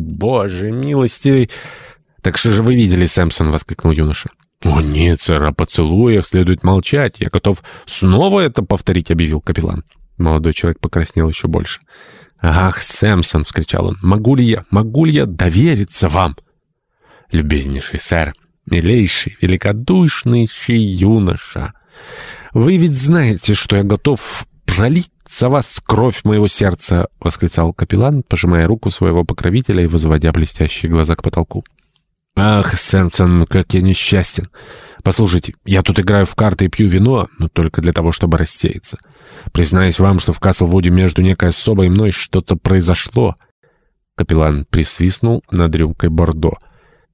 боже милостивый!» «Так что же вы видели, Сэмпсон?» — воскликнул юноша. «О нет, сэр, о поцелуях следует молчать. Я готов снова это повторить», — объявил капеллан. Молодой человек покраснел еще больше. «Ах, Сэмпсон!» — вскричал он. «Могу ли я, могу ли я довериться вам?» «Любезнейший сэр, милейший, великодушнейший юноша, вы ведь знаете, что я готов пролить за вас кровь моего сердца!» — восклицал капеллан, пожимая руку своего покровителя и возводя блестящие глаза к потолку. «Ах, Сэмпсон, как я несчастен! Послушайте, я тут играю в карты и пью вино, но только для того, чтобы рассеяться. Признаюсь вам, что в Каслвуде между некой особой и мной что-то произошло». Капеллан присвистнул над рюмкой Бордо.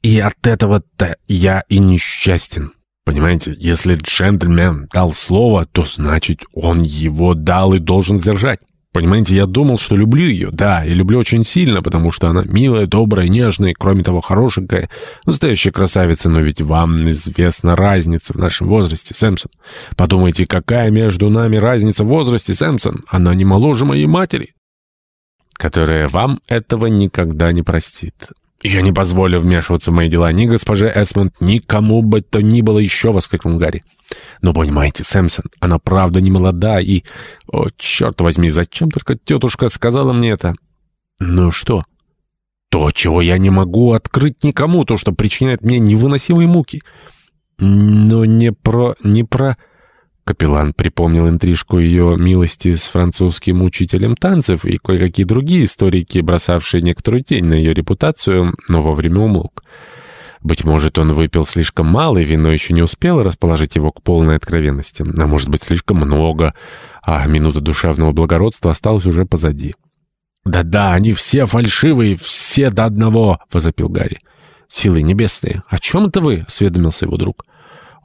«И от этого-то я и несчастен. Понимаете, если джентльмен дал слово, то значит, он его дал и должен сдержать. Понимаете, я думал, что люблю ее, да, и люблю очень сильно, потому что она милая, добрая, нежная, кроме того, хорошенькая, настоящая красавица, но ведь вам известна разница в нашем возрасте, Сэмпсон. Подумайте, какая между нами разница в возрасте, Сэмпсон? Она не моложе моей матери, которая вам этого никогда не простит. «Я не позволю вмешиваться в мои дела ни госпоже Эсмонд, ни кому бы то ни было еще!» — воскликнул Гарри. «Но понимаете, Сэмсон, она правда не молода и... О, черт возьми, зачем только тетушка сказала мне это?» «Ну что?» «То, чего я не могу открыть никому, то, что причиняет мне невыносимые муки». «Но не про... не про...» Капеллан припомнил интрижку ее милости с французским учителем танцев и кое-какие другие историки, бросавшие некоторую тень на ее репутацию, но вовремя умолк. Быть может, он выпил слишком мало, и вино еще не успело расположить его к полной откровенности. А может быть, слишком много, а минута душевного благородства осталась уже позади. «Да-да, они все фальшивые, все до одного!» — возопил Гарри. «Силы небесные! О чем это вы?» — осведомился его друг.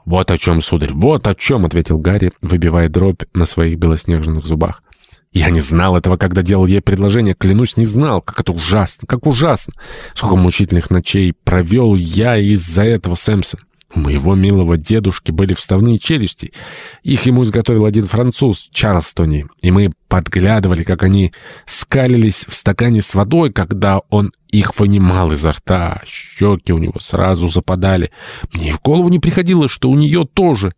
«Вот о чем, сударь, вот о чем!» — ответил Гарри, выбивая дробь на своих белоснежных зубах. «Я не знал этого, когда делал ей предложение. Клянусь, не знал. Как это ужасно, как ужасно! Сколько мучительных ночей провел я из-за этого, Сэмпсон!» У моего милого дедушки были вставные челюсти. Их ему изготовил один француз, Чарлстони, и мы подглядывали, как они скалились в стакане с водой, когда он их вынимал изо рта. Щеки у него сразу западали. Мне в голову не приходило, что у нее тоже.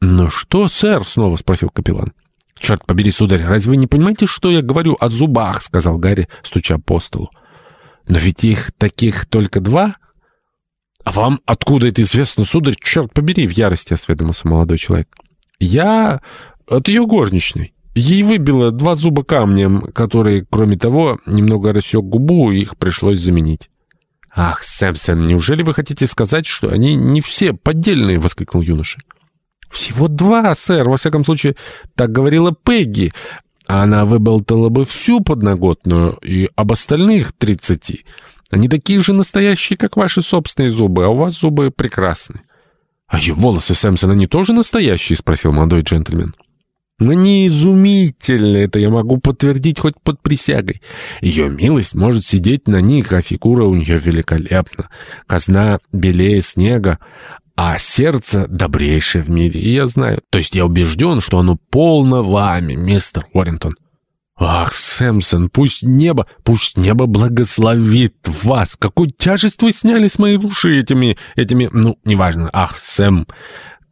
«Ну что, сэр?» — снова спросил капеллан. «Черт побери, сударь, разве вы не понимаете, что я говорю о зубах?» — сказал Гарри, стуча по столу. «Но ведь их таких только два?» «А вам откуда это известно, сударь? Черт побери!» — в ярости осведомился молодой человек. «Я от ее горничной. Ей выбило два зуба камнем, которые, кроме того, немного рассек губу, и их пришлось заменить». «Ах, Сэмпсон, неужели вы хотите сказать, что они не все поддельные?» — воскликнул юноша. «Всего два, сэр. Во всяком случае, так говорила Пегги. Она выболтала бы всю подноготную и об остальных тридцати». Они такие же настоящие, как ваши собственные зубы, а у вас зубы прекрасны». «А ее волосы Сэмпсона не тоже настоящие?» — спросил молодой джентльмен. «Они изумительны, это я могу подтвердить хоть под присягой. Ее милость может сидеть на них, а фигура у нее великолепна. Казна белее снега, а сердце добрейшее в мире, и я знаю. То есть я убежден, что оно полно вами, мистер Уоррентон». «Ах, Сэмсон, пусть небо, пусть небо благословит вас! Какую тяжесть вы сняли с моей души этими, этими, ну, неважно. Ах, Сэм,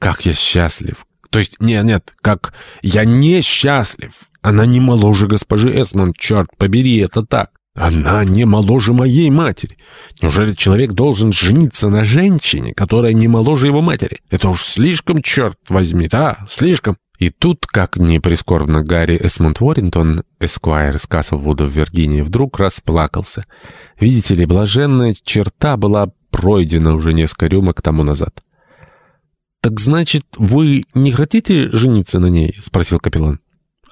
как я счастлив! То есть, нет, нет, как я не счастлив! Она не моложе госпожи Эсмон, черт побери, это так! Она не моложе моей матери! Неужели человек должен жениться на женщине, которая не моложе его матери? Это уж слишком, черт возьми, да, слишком!» И тут, как ни прискорбно, Гарри Эсмонд Уоррингтон, эсквайр из Каслвуда в Виргинии, вдруг расплакался. Видите ли, блаженная черта была пройдена уже несколько рюмок тому назад. «Так значит, вы не хотите жениться на ней?» — спросил капеллан.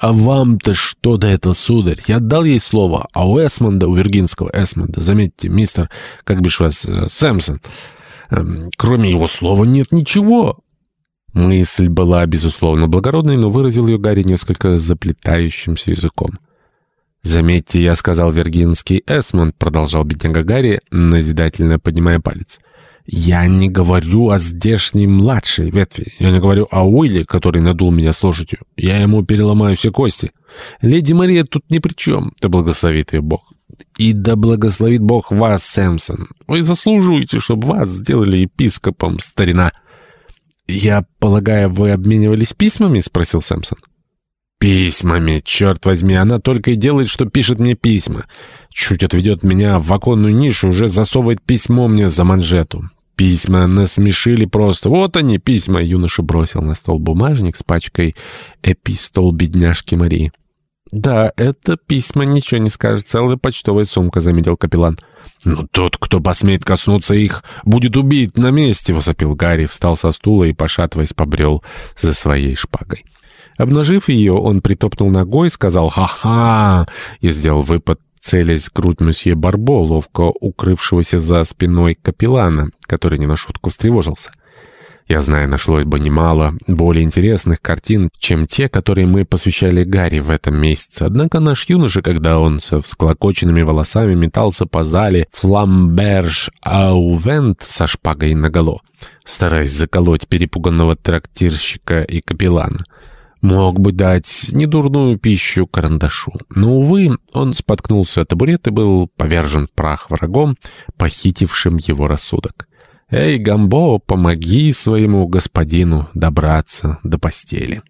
«А вам-то что до этого, сударь? Я отдал ей слово, а у Эсмонда, у виргинского Эсмонда, заметьте, мистер, как бишь вас, э, Сэмпсон, э, кроме его слова нет ничего». Мысль была, безусловно, благородной, но выразил ее Гарри несколько заплетающимся языком. «Заметьте, я сказал Вергинский Эсмонд», — продолжал бедняга Гарри, назидательно поднимая палец. «Я не говорю о здешней младшей ветви. Я не говорю о Уилле, который надул меня с лошадью. Я ему переломаю все кости. Леди Мария тут ни при чем, да благословит ее Бог. И да благословит Бог вас, Сэмсон. Вы заслуживаете, чтобы вас сделали епископом, старина. «Я полагаю, вы обменивались письмами?» — спросил Сэмсон. «Письмами, черт возьми, она только и делает, что пишет мне письма. Чуть отведет меня в оконную нишу, уже засовывает письмо мне за манжету. Письма насмешили просто. Вот они, письма!» Юноша бросил на стол бумажник с пачкой эпистол бедняжки Марии. «Да, это письма, ничего не скажет. Целая почтовая сумка», — заметил капеллан. «Но тот, кто посмеет коснуться их, будет убит на месте», — возопил Гарри, встал со стула и, пошатываясь, побрел за своей шпагой. Обнажив ее, он притопнул ногой, сказал «Ха-ха!» и сделал выпад, целясь в грудь месье Барбо, ловко укрывшегося за спиной капеллана, который не на шутку встревожился. Я знаю, нашлось бы немало более интересных картин, чем те, которые мы посвящали Гарри в этом месяце. Однако наш юноша, когда он со всклокоченными волосами метался по зале фламберж аувент со шпагой наголо, стараясь заколоть перепуганного трактирщика и капеллана, мог бы дать недурную пищу карандашу. Но, увы, он споткнулся о табурет и был повержен в прах врагом, похитившим его рассудок. «Эй, Гамбо, помоги своему господину добраться до постели».